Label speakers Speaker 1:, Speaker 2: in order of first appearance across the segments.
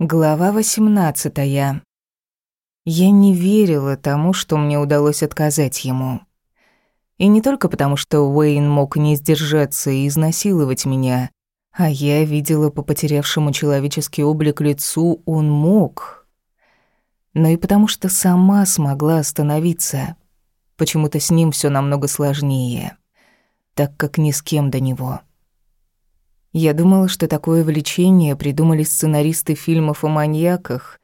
Speaker 1: Глава 18. Я не верила тому, что мне удалось отказать ему. И не только потому, что Уэйн мог не сдержаться и изнасиловать меня, а я видела по потерявшему человеческий облик лицу, он мог. Но и потому, что сама смогла остановиться. Почему-то с ним все намного сложнее, так как ни с кем до него. Я думала, что такое влечение придумали сценаристы фильмов о маньяках,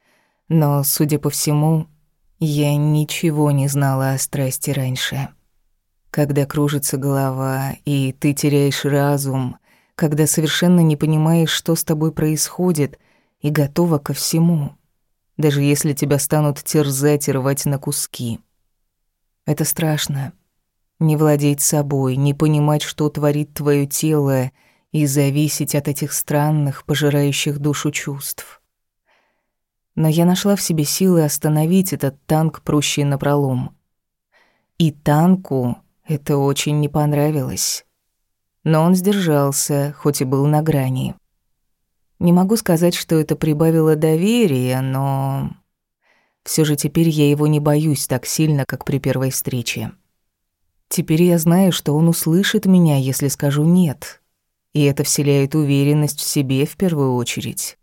Speaker 1: но, судя по всему, я ничего не знала о страсти раньше. Когда кружится голова, и ты теряешь разум, когда совершенно не понимаешь, что с тобой происходит, и готова ко всему, даже если тебя станут терзать и рвать на куски. Это страшно. Не владеть собой, не понимать, что творит твое тело — и зависеть от этих странных, пожирающих душу чувств. Но я нашла в себе силы остановить этот танк, прущий напролом. И танку это очень не понравилось. Но он сдержался, хоть и был на грани. Не могу сказать, что это прибавило доверия, но... все же теперь я его не боюсь так сильно, как при первой встрече. Теперь я знаю, что он услышит меня, если скажу «нет», и это вселяет уверенность в себе в первую очередь.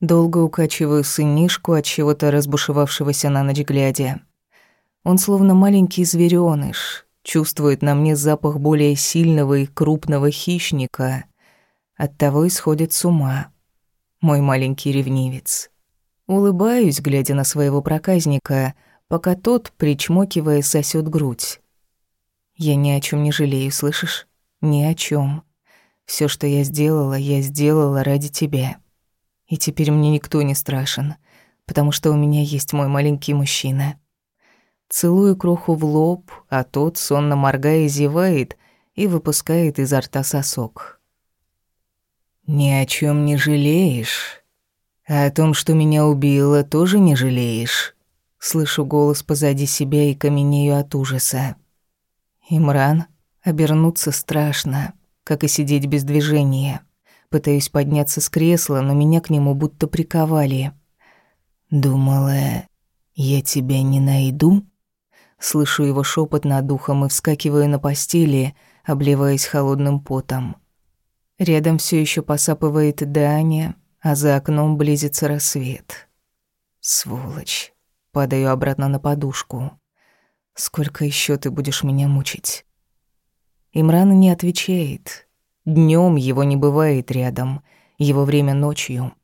Speaker 1: Долго укачиваю сынишку от чего-то разбушевавшегося на ночь глядя. Он словно маленький зверёныш, чувствует на мне запах более сильного и крупного хищника. Оттого исходит с ума. Мой маленький ревнивец. Улыбаюсь, глядя на своего проказника, пока тот, причмокивая, сосет грудь. Я ни о чем не жалею, слышишь? Ни о чем. Все, что я сделала, я сделала ради тебя. И теперь мне никто не страшен, потому что у меня есть мой маленький мужчина. Целую кроху в лоб, а тот, сонно моргая, зевает и выпускает изо рта сосок. «Ни о чем не жалеешь? А о том, что меня убило, тоже не жалеешь?» Слышу голос позади себя и каменею от ужаса. «Имран?» Обернуться страшно, как и сидеть без движения. Пытаюсь подняться с кресла, но меня к нему будто приковали. «Думала, я тебя не найду?» Слышу его шепот над ухом и вскакиваю на постели, обливаясь холодным потом. Рядом все еще посапывает Даня, а за окном близится рассвет. Сволочь. Падаю обратно на подушку. Сколько еще ты будешь меня мучить? Имран не отвечает. Днем его не бывает рядом, его время ночью.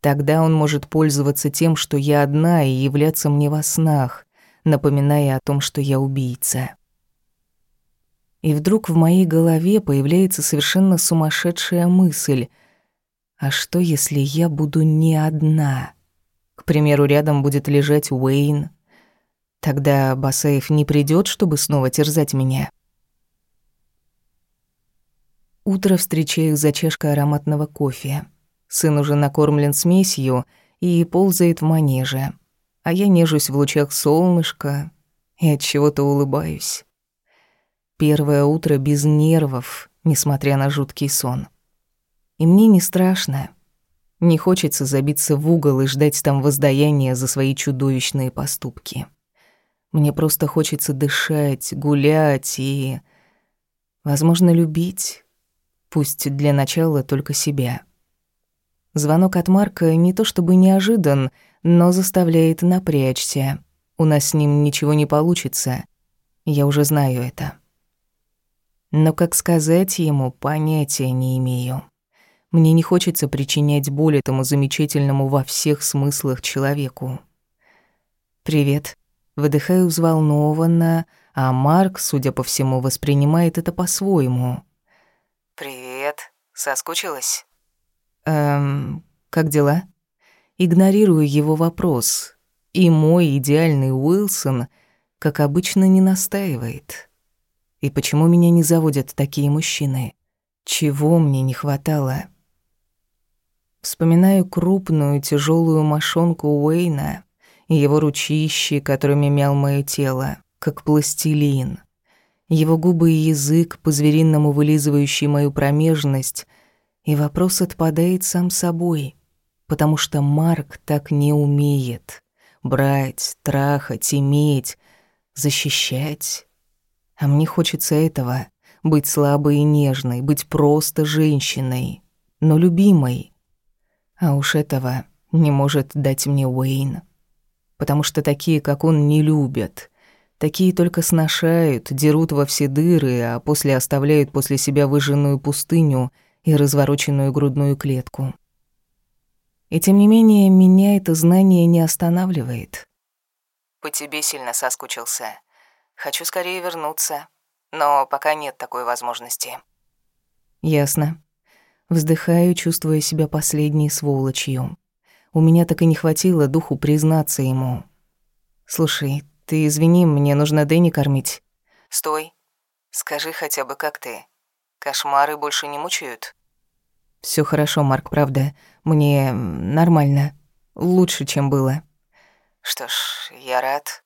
Speaker 1: Тогда он может пользоваться тем, что я одна, и являться мне во снах, напоминая о том, что я убийца. И вдруг в моей голове появляется совершенно сумасшедшая мысль. А что, если я буду не одна? К примеру, рядом будет лежать Уэйн. Тогда Басаев не придет, чтобы снова терзать меня. Утро встречаю за чашкой ароматного кофе. Сын уже накормлен смесью и ползает в манеже. А я нежусь в лучах солнышка и от чего-то улыбаюсь. Первое утро без нервов, несмотря на жуткий сон. И мне не страшно. Не хочется забиться в угол и ждать там воздаяния за свои чудовищные поступки. Мне просто хочется дышать, гулять и, возможно, любить Пусть для начала только себя. Звонок от Марка не то чтобы неожидан, но заставляет напрячься. У нас с ним ничего не получится. Я уже знаю это. Но как сказать ему, понятия не имею. Мне не хочется причинять боль этому замечательному во всех смыслах человеку. «Привет». Выдыхаю взволнованно, а Марк, судя по всему, воспринимает это по-своему.
Speaker 2: «Привет. Соскучилась?»
Speaker 1: «Эм, как дела?» Игнорирую его вопрос. И мой идеальный Уилсон, как обычно, не настаивает. И почему меня не заводят такие мужчины? Чего мне не хватало? Вспоминаю крупную тяжелую мошонку Уэйна и его ручищи, которыми мял мое тело, как пластилин — его губы и язык, по-звериному вылизывающий мою промежность, и вопрос отпадает сам собой. потому что Марк так не умеет. Брать, трахать, иметь, защищать. А мне хочется этого — быть слабой и нежной, быть просто женщиной, но любимой. А уж этого не может дать мне Уэйн. Потому что такие, как он, не любят. Такие только сношают, дерут во все дыры, а после оставляют после себя выжженную пустыню и развороченную грудную клетку. И тем не менее, меня это знание не останавливает.
Speaker 2: По тебе сильно соскучился. Хочу скорее вернуться, но пока нет такой возможности.
Speaker 1: Ясно. Вздыхаю, чувствуя себя последней сволочью. У меня так и не хватило духу признаться ему. «Слушай, ты извини, мне нужно Дэнни кормить».
Speaker 2: «Стой. Скажи хотя бы, как ты? Кошмары больше не мучают?»
Speaker 1: Все хорошо, Марк, правда. Мне нормально. Лучше, чем было.
Speaker 2: Что ж, я рад.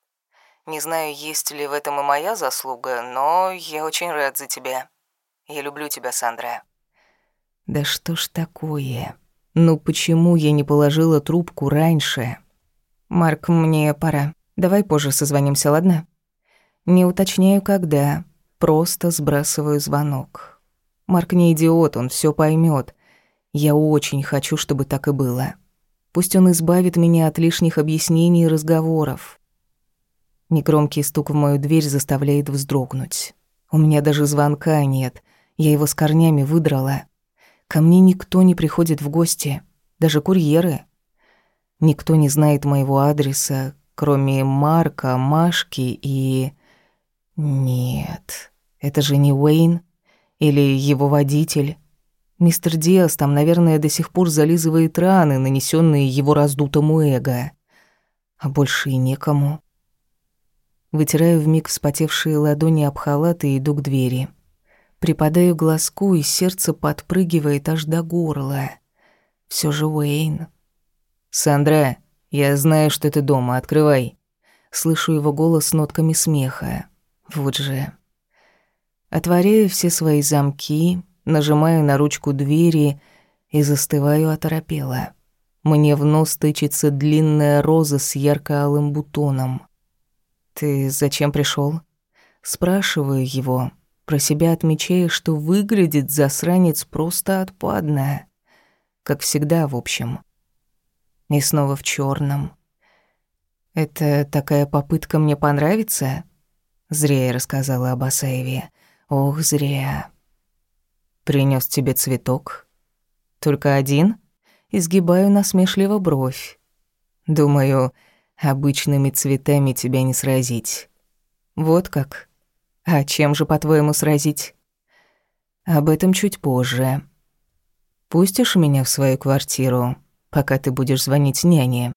Speaker 2: Не знаю, есть ли в этом и моя заслуга, но я очень рад за тебя. Я люблю тебя, Сандра.
Speaker 1: Да что ж такое? Ну почему я не положила трубку раньше? Марк, мне пора. Давай позже созвонимся, ладно? Не уточняю, когда. Просто сбрасываю звонок. Марк не идиот, он все поймет. Я очень хочу, чтобы так и было. Пусть он избавит меня от лишних объяснений и разговоров. Негромкий стук в мою дверь заставляет вздрогнуть. У меня даже звонка нет. Я его с корнями выдрала. Ко мне никто не приходит в гости, даже курьеры. Никто не знает моего адреса, кроме Марка, Машки и... Нет, это же не Уэйн или его водитель. Мистер Диас там, наверное, до сих пор зализывает раны, нанесенные его раздутому эго. А больше и некому. Вытираю вмиг вспотевшие ладони об халат и иду к двери. Припадаю глазку, и сердце подпрыгивает аж до горла. Все же Уэйн. «Сандра, я знаю, что ты дома, открывай». Слышу его голос с нотками смеха. Вот же. Отворяю все свои замки, нажимаю на ручку двери и застываю оторопела. Мне в нос тычется длинная роза с ярко-алым бутоном. «Ты зачем пришел? Спрашиваю его, про себя отмечая, что выглядит засранец просто отпадно. Как всегда, в общем. И снова в черном. Это такая попытка мне понравиться? Зря я рассказала об Асаеве. Ох, зря. Принес тебе цветок? Только один? Изгибаю насмешливо бровь. Думаю, обычными цветами тебя не сразить. Вот как? А чем же, по-твоему, сразить? Об этом чуть позже. Пустишь меня в свою квартиру, пока ты будешь звонить няне?